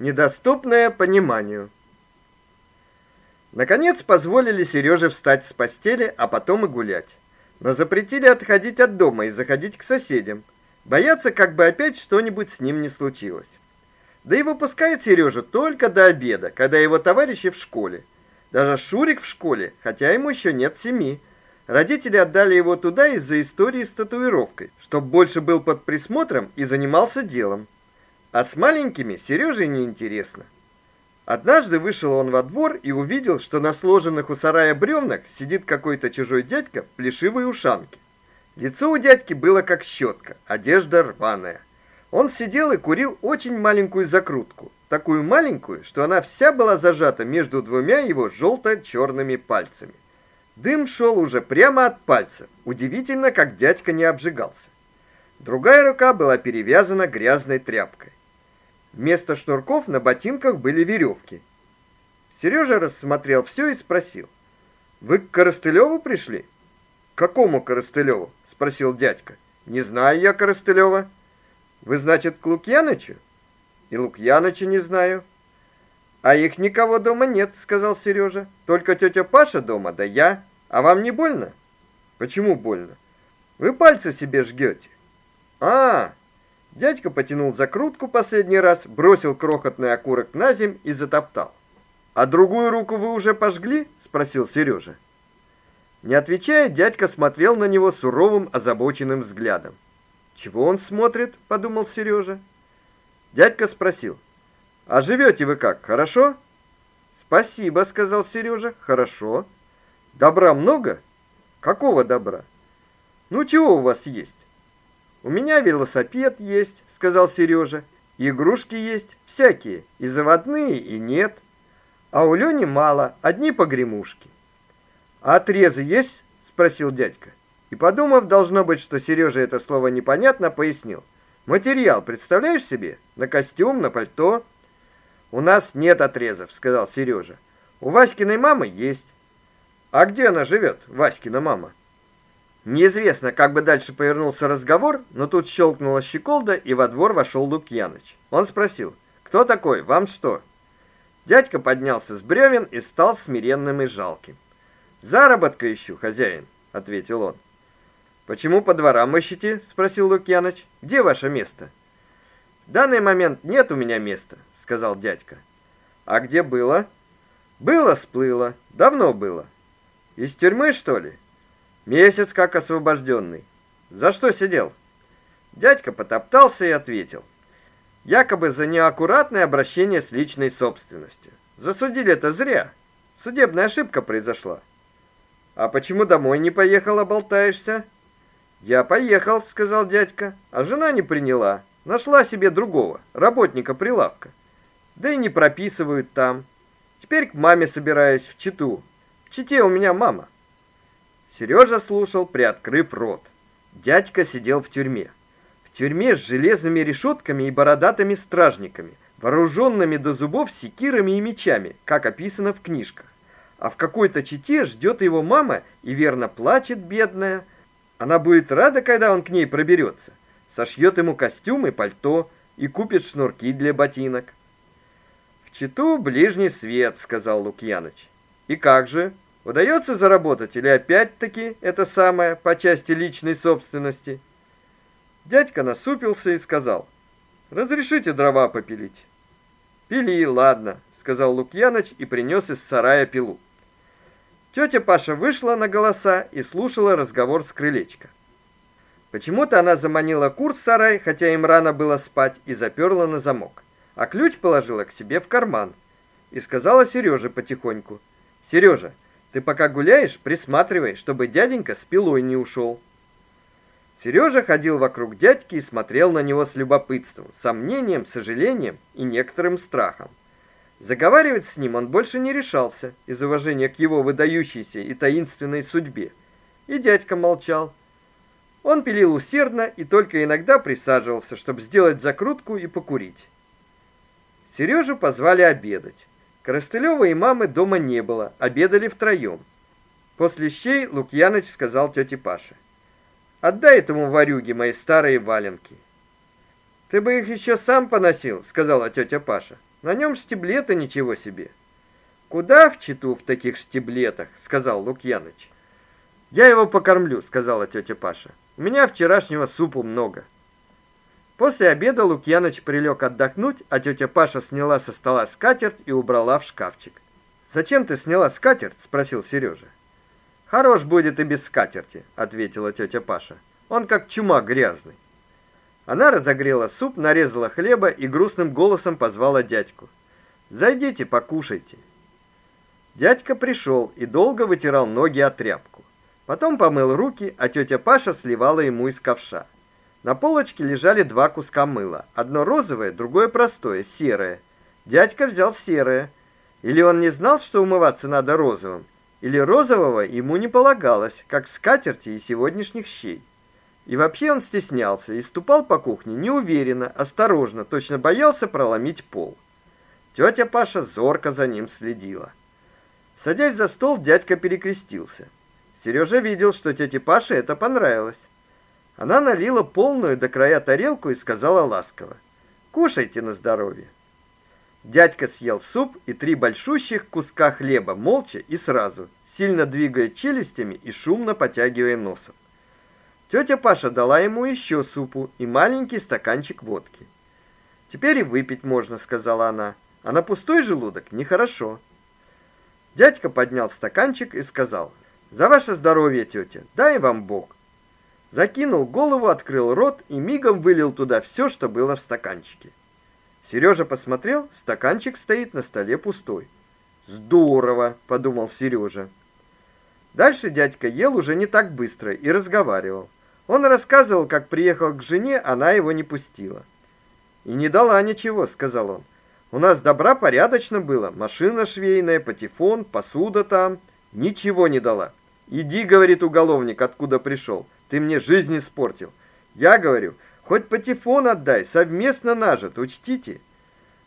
Недоступное пониманию. Наконец позволили Сереже встать с постели, а потом и гулять. Но запретили отходить от дома и заходить к соседям. Боятся, как бы опять что-нибудь с ним не случилось. Да и выпускают Сережу только до обеда, когда его товарищи в школе. Даже Шурик в школе, хотя ему еще нет семи. Родители отдали его туда из-за истории с татуировкой, чтобы больше был под присмотром и занимался делом. А с маленькими Сереже не интересно. Однажды вышел он во двор и увидел, что на сложенных у сарая бревнах сидит какой-то чужой дядька в плешивой ушанке. Лицо у дядьки было как щетка, одежда рваная. Он сидел и курил очень маленькую закрутку, такую маленькую, что она вся была зажата между двумя его желто черными пальцами. Дым шел уже прямо от пальцев. Удивительно, как дядька не обжигался. Другая рука была перевязана грязной тряпкой. Вместо шнурков на ботинках были веревки. Сережа рассмотрел все и спросил: "Вы к Коростылеву пришли?" "К какому Коростылеву?" спросил дядька. "Не знаю я Коростылева. Вы, значит, к Лукьянычу?" "И Лукьяныча не знаю." "А их никого дома нет", сказал Сережа. "Только тетя Паша дома, да я. А вам не больно?" "Почему больно?" "Вы пальцы себе жгете. А, дядька потянул закрутку последний раз, бросил крохотный окурок на земь и затоптал. А другую руку вы уже пожгли? спросил Сережа. Не отвечая, дядька смотрел на него суровым, озабоченным взглядом. Чего он смотрит? подумал Сережа. Дядька спросил: "А живете вы как? Хорошо?" "Спасибо", сказал Сережа. "Хорошо. Добра много? Какого добра? Ну чего у вас есть?" У меня велосипед есть, сказал Сережа. Игрушки есть всякие, и заводные, и нет. А у Лёни мало, одни погремушки. А отрезы есть? спросил дядька. И подумав, должно быть, что Сережа это слово непонятно, пояснил. Материал, представляешь себе? На костюм, на пальто. У нас нет отрезов, сказал Сережа. У Васькиной мамы есть. А где она живет, Васькина мама? Неизвестно, как бы дальше повернулся разговор, но тут щелкнула щеколда, и во двор вошел Лукьяныч. Он спросил: "Кто такой? Вам что?" Дядька поднялся с бревен и стал смиренным и жалким. "Заработка ищу, хозяин", ответил он. "Почему по дворам ищете?" спросил Лукьяныч. "Где ваше место?" "В данный момент нет у меня места", сказал дядька. "А где было?" "Было, сплыло. Давно было. Из тюрьмы, что ли?" Месяц как освобожденный. За что сидел? Дядька потоптался и ответил: якобы за неаккуратное обращение с личной собственностью. Засудили это зря. Судебная ошибка произошла. А почему домой не поехала, болтаешься? Я поехал, сказал дядька, а жена не приняла. Нашла себе другого, работника прилавка. Да и не прописывают там. Теперь к маме собираюсь в Читу. В Чите у меня мама. Сережа слушал, приоткрыв рот. Дядька сидел в тюрьме. В тюрьме с железными решетками и бородатыми стражниками, вооруженными до зубов секирами и мечами, как описано в книжках. А в какой-то чите ждет его мама и верно плачет бедная. Она будет рада, когда он к ней проберется. Сошьет ему костюм и пальто и купит шнурки для ботинок. В читу ближний свет, сказал Лукьяныч. И как же? Удается заработать или опять-таки это самое по части личной собственности? Дядька насупился и сказал: "Разрешите дрова попилить". "Пили, ладно", сказал Лукьяныч и принес из сарая пилу. Тетя Паша вышла на голоса и слушала разговор с крылечка. Почему-то она заманила кур в сарай, хотя им рано было спать, и заперла на замок. А ключ положила к себе в карман и сказала Сереже потихоньку: "Сережа, ты пока гуляешь, присматривай, чтобы дяденька с пилой не ушел. Сережа ходил вокруг дядьки и смотрел на него с любопытством, сомнением, сожалением и некоторым страхом. Заговаривать с ним он больше не решался из уважения к его выдающейся и таинственной судьбе. И дядька молчал. Он пилил усердно и только иногда присаживался, чтобы сделать закрутку и покурить. Сережу позвали обедать. Коростылева и мамы дома не было, обедали втроем. После щей Лукьяныч сказал тете Паше: "Отдай этому варюге мои старые валенки". "Ты бы их еще сам поносил", сказала тетя Паша. На нем штиблеты ничего себе. Куда в Читу в таких штиблетах, сказал Лукьяныч. Я его покормлю, сказала тетя Паша. У меня вчерашнего супу много. После обеда Лукьяныч прилег отдохнуть, а тетя Паша сняла со стола скатерть и убрала в шкафчик. "Зачем ты сняла скатерть?" спросил Сережа. "Хорош будет и без скатерти", ответила тетя Паша. "Он как чума грязный". Она разогрела суп, нарезала хлеба и грустным голосом позвала дядьку. "Зайдите, покушайте". Дядька пришел и долго вытирал ноги о тряпку. Потом помыл руки, а тетя Паша сливала ему из ковша. На полочке лежали два куска мыла. Одно розовое, другое простое, серое. Дядька взял серое. Или он не знал, что умываться надо розовым, или розового ему не полагалось, как скатерти и сегодняшних щей. И вообще он стеснялся и ступал по кухне неуверенно, осторожно, точно боялся проломить пол. Тетя Паша зорко за ним следила. Садясь за стол, дядька перекрестился. Сережа видел, что тете Паше это понравилось. Она налила полную до края тарелку и сказала ласково: "Кушайте на здоровье". Дядька съел суп и три большущих куска хлеба молча и сразу, сильно двигая челюстями и шумно потягивая носом. Тетя Паша дала ему еще супу и маленький стаканчик водки. "Теперь и выпить можно", сказала она. "А на пустой желудок нехорошо". Дядька поднял стаканчик и сказал: "За ваше здоровье, тетя. Дай вам Бог". Закинул голову, открыл рот и мигом вылил туда все, что было в стаканчике. Сережа посмотрел, стаканчик стоит на столе пустой. Здорово, подумал Сережа. Дальше дядька ел уже не так быстро и разговаривал. Он рассказывал, как приехал к жене, она его не пустила. И не дала ничего, сказал он. У нас добра порядочно было, машина швейная, патефон, посуда там, ничего не дала. Иди, говорит уголовник, откуда пришел. Ты мне жизнь испортил. Я говорю: "Хоть патефон отдай, совместно нажит, учтите".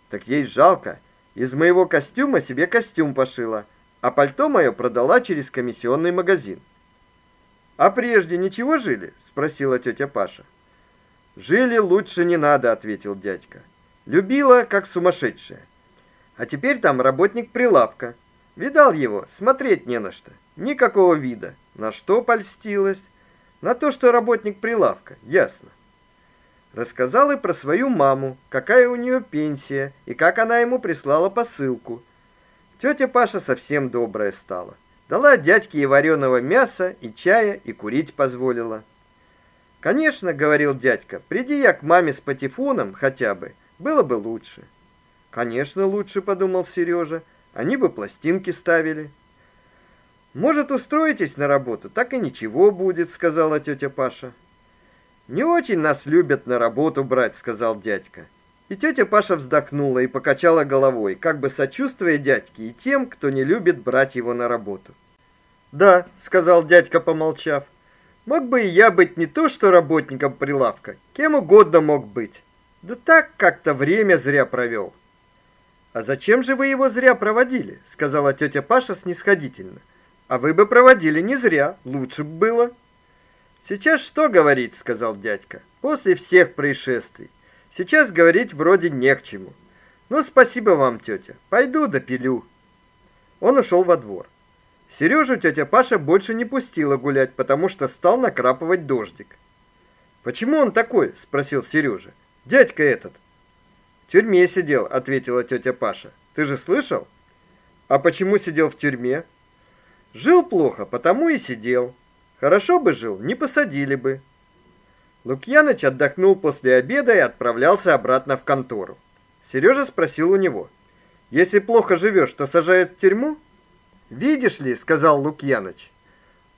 Так ей жалко. Из моего костюма себе костюм пошила, а пальто мое продала через комиссионный магазин. А прежде ничего жили? спросила тетя Паша. Жили лучше не надо, ответил дядька. Любила, как сумасшедшая. А теперь там работник прилавка. Видал его, смотреть не на что. Никакого вида. На что польстилась? На то, что работник прилавка. Ясно. Рассказал и про свою маму, какая у нее пенсия и как она ему прислала посылку. Тетя Паша совсем добрая стала. Дала дядьке и вареного мяса, и чая, и курить позволила. Конечно, говорил дядька. Приди я к маме с патефоном хотя бы, было бы лучше. Конечно, лучше, подумал Сережа. Они бы пластинки ставили. Может, устроитесь на работу, так и ничего будет, сказала тетя Паша. Не очень нас любят на работу брать, сказал дядька. И тетя Паша вздохнула и покачала головой, как бы сочувствуя дядьке и тем, кто не любит брать его на работу. "Да", сказал дядька, помолчав. "Мог бы и я быть не то что работником прилавка, кем угодно мог быть. Да так как-то время зря провел. А зачем же вы его зря проводили? сказала тетя Паша снисходительно. А вы бы проводили не зря, лучше бы было. Сейчас что говорить, сказал дядька. После всех происшествий. Сейчас говорить вроде не к чему. Ну, спасибо вам, тетя. Пойду допилю. Он ушел во двор. Сережу тетя Паша больше не пустила гулять, потому что стал накрапывать дождик. Почему он такой? спросил Сережа. Дядька этот. В тюрьме сидел, ответила тетя Паша. Ты же слышал? А почему сидел в тюрьме? Жил плохо, потому и сидел. Хорошо бы жил, не посадили бы. Лукьяныч отдохнул после обеда и отправлялся обратно в контору. Сережа спросил у него: "Если плохо живешь, то сажают в тюрьму?" "Видишь ли", сказал Лукьяныч.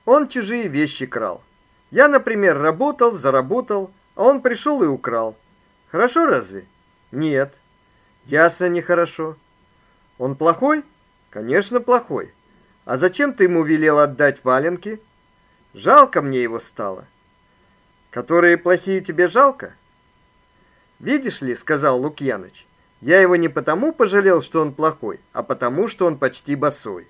"Он чужие вещи крал. Я, например, работал, заработал, а он пришел и украл. Хорошо разве? Нет. Ясно, нехорошо. Он плохой? Конечно, плохой. А зачем ты ему велел отдать валенки? Жалко мне его стало. Которые плохие тебе жалко? Видишь ли, сказал Лукьяныч. Я его не потому пожалел, что он плохой, а потому, что он почти босой.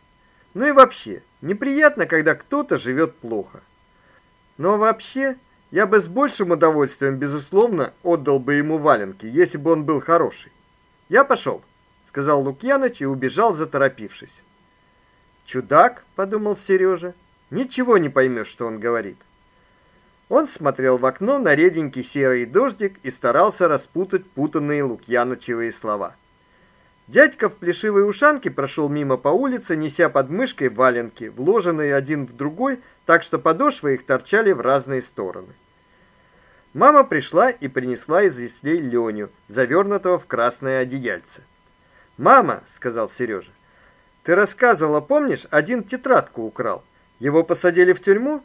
Ну и вообще, неприятно, когда кто-то живет плохо. Но вообще, я бы с большим удовольствием, безусловно, отдал бы ему валенки, если бы он был хороший. Я пошел. сказал Лукьяныч и убежал, заторопившись. Чудак, подумал Сережа. Ничего не поймешь, что он говорит. Он смотрел в окно на реденький серый дождик и старался распутать путанные Лукьянычевые слова. Дядька в плешивой ушанке прошел мимо по улице, неся под мышкой валенки, вложенные один в другой, так что подошвы их торчали в разные стороны. Мама пришла и принесла из яслей Леню, завернутого в красное одеяльце. "Мама", сказал Сережа. "Ты рассказывала, помнишь, один тетрадку украл. Его посадили в тюрьму?"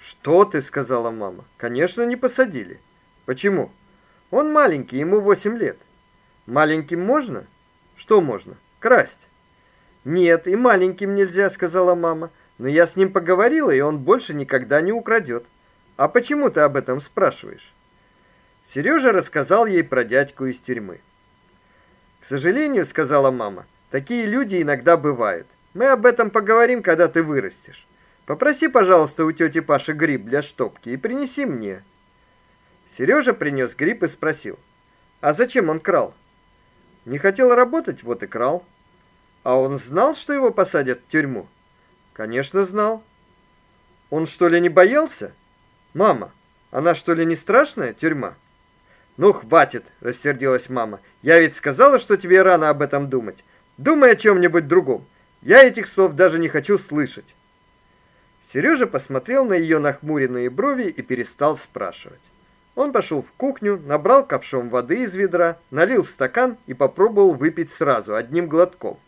"Что ты?" сказала мама. "Конечно, не посадили. Почему? Он маленький, ему восемь лет. Маленьким можно?" Что можно? Красть. Нет, и маленьким нельзя, сказала мама. Но я с ним поговорила, и он больше никогда не украдет. А почему ты об этом спрашиваешь? Сережа рассказал ей про дядьку из тюрьмы. К сожалению, сказала мама, такие люди иногда бывают. Мы об этом поговорим, когда ты вырастешь. Попроси, пожалуйста, у тети Паши гриб для штопки и принеси мне. Сережа принес гриб и спросил: "А зачем он крал?" Не хотел работать, вот и крал. А он знал, что его посадят в тюрьму? Конечно, знал. Он что ли не боялся? Мама, она что ли не страшная тюрьма? Ну хватит, рассердилась мама. Я ведь сказала, что тебе рано об этом думать. Думай о чем нибудь другом. Я этих слов даже не хочу слышать. Сережа посмотрел на ее нахмуренные брови и перестал спрашивать. Он пошел в кухню, набрал ковшом воды из ведра, налил в стакан и попробовал выпить сразу одним глотком.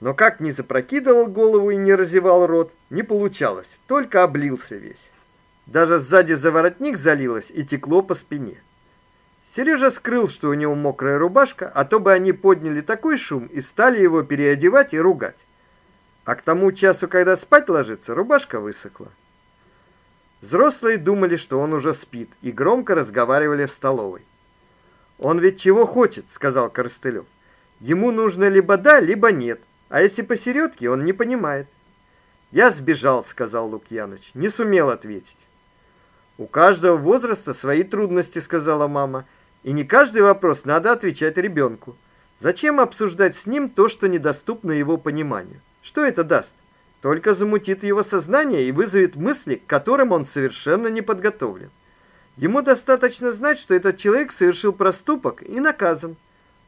Но как ни запрокидывал голову и не разевал рот, не получалось, только облился весь. Даже сзади за воротник залилось и текло по спине. Сережа скрыл, что у него мокрая рубашка, а то бы они подняли такой шум и стали его переодевать и ругать. А к тому часу, когда спать ложится, рубашка высохла. Взрослые думали, что он уже спит, и громко разговаривали в столовой. Он ведь чего хочет, сказал Коростылев. Ему нужно либо да, либо нет. А если посередке, он не понимает. Я сбежал, сказал Лукьяныч. Не сумел ответить. У каждого возраста свои трудности, сказала мама, и не каждый вопрос надо отвечать ребенку. Зачем обсуждать с ним то, что недоступно его пониманию? Что это даст? только замутит его сознание и вызовет мысли, к которым он совершенно не подготовлен. Ему достаточно знать, что этот человек совершил проступок и наказан.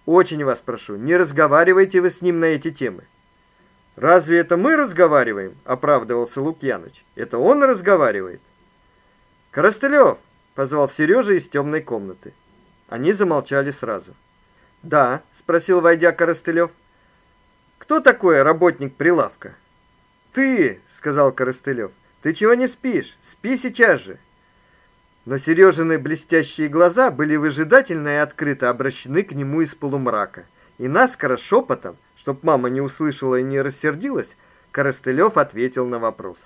Очень вас прошу, не разговаривайте вы с ним на эти темы. Разве это мы разговариваем? оправдывался Лукьяныч. Это он разговаривает. Коростылев позвал Сережа из темной комнаты. Они замолчали сразу. "Да", спросил войдя Коростылев. "Кто такой работник прилавка?" Ты, сказал Коростылев. Ты чего не спишь? Спи сейчас же. Но Сережины блестящие глаза были выжидательно и открыто обращены к нему из полумрака. И наскоро шепотом, чтоб мама не услышала и не рассердилась, Коростылев ответил на вопрос.